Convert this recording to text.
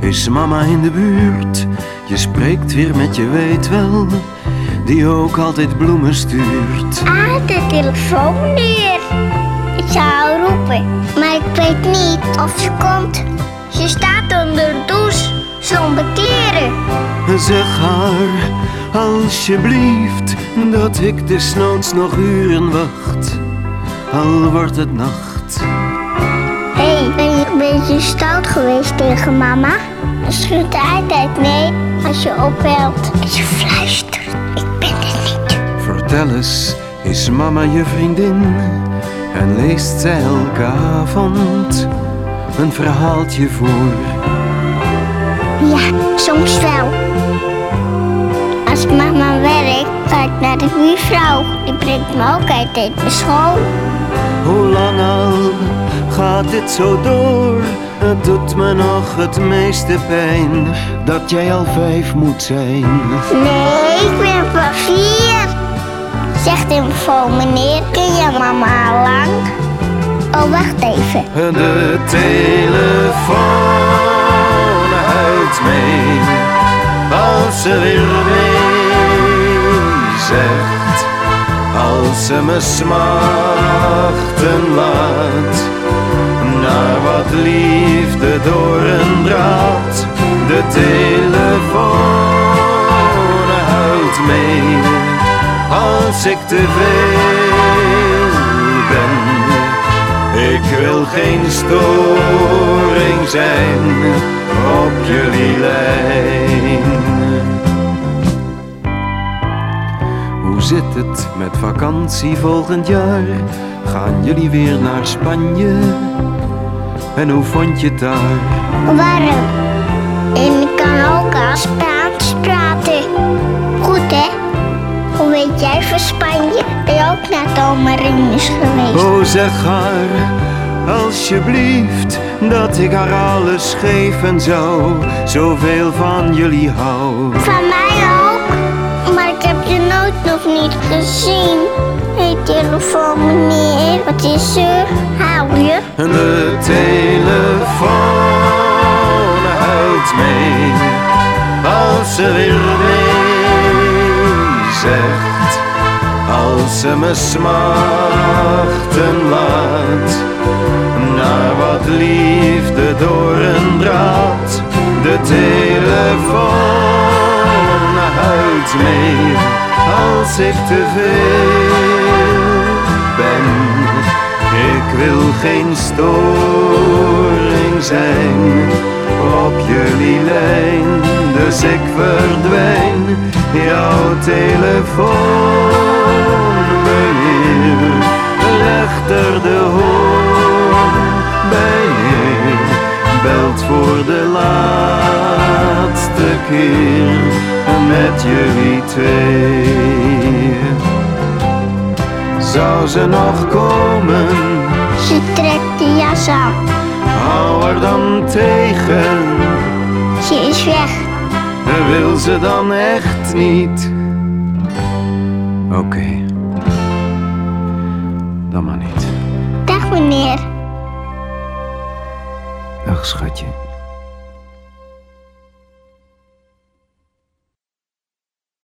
is mama in de buurt. Je spreekt weer met je weet wel, die ook altijd bloemen stuurt. Ah, de telefoon meneer. Ik zou roepen, maar ik weet niet of ze komt. Ze staat onder de douche, zonder kleren. Zeg haar, alsjeblieft, dat ik desnoods nog uren wacht. Al wordt het nacht. Beetje stout geweest tegen mama? Ze schudt altijd nee als je opbelt en ze fluistert. Ik ben er niet. Vertel eens, is mama je vriendin? En leest zij elke avond een verhaaltje voor? Ja, soms wel. Als mama naar de buurvrouw. Die brengt me ook altijd naar school. Hoe lang al gaat dit zo door? Het doet me nog het meeste pijn dat jij al vijf moet zijn. Nee, ik ben pas vier. Zegt de mevrouw, meneer, ken je mama al lang? Oh, wacht even. De telefoon huilt mee als ze weer nee ze me smachten laat naar wat liefde door een draad. De telefoon huilt mee als ik te veel ben. Ik wil geen storing zijn op jullie lijn. Zit het met vakantie volgend jaar? Gaan jullie weer naar Spanje? En hoe vond je het daar? Warm. En ik kan ook al Spaans praten. Goed, hè? Hoe weet jij van Spanje? Ben je ook naar Tomarinus geweest? Oh, zeg haar, alsjeblieft, dat ik haar alles geven zou. Zoveel van jullie hou. Van mij nog niet gezien. Hé, hey, telefoon meneer. Wat is er? Hou je? De telefoon huilt mee als ze weer nee zegt. Als ze me smachten laat naar wat liefde door een draad. De telefoon huilt mee als ik te veel ben. Ik wil geen storing zijn op jullie lijn, dus ik verdwijn. Jouw telefoon, meneer, legt er de hoorn bij. Belt voor de laatste keer met jullie twee. Zou ze nog komen? Ze trekt de jas aan. Hou er dan tegen. Ze is weg. Wil ze dan echt niet? Oké. Dan maar niet. Dag meneer. Dag schatje.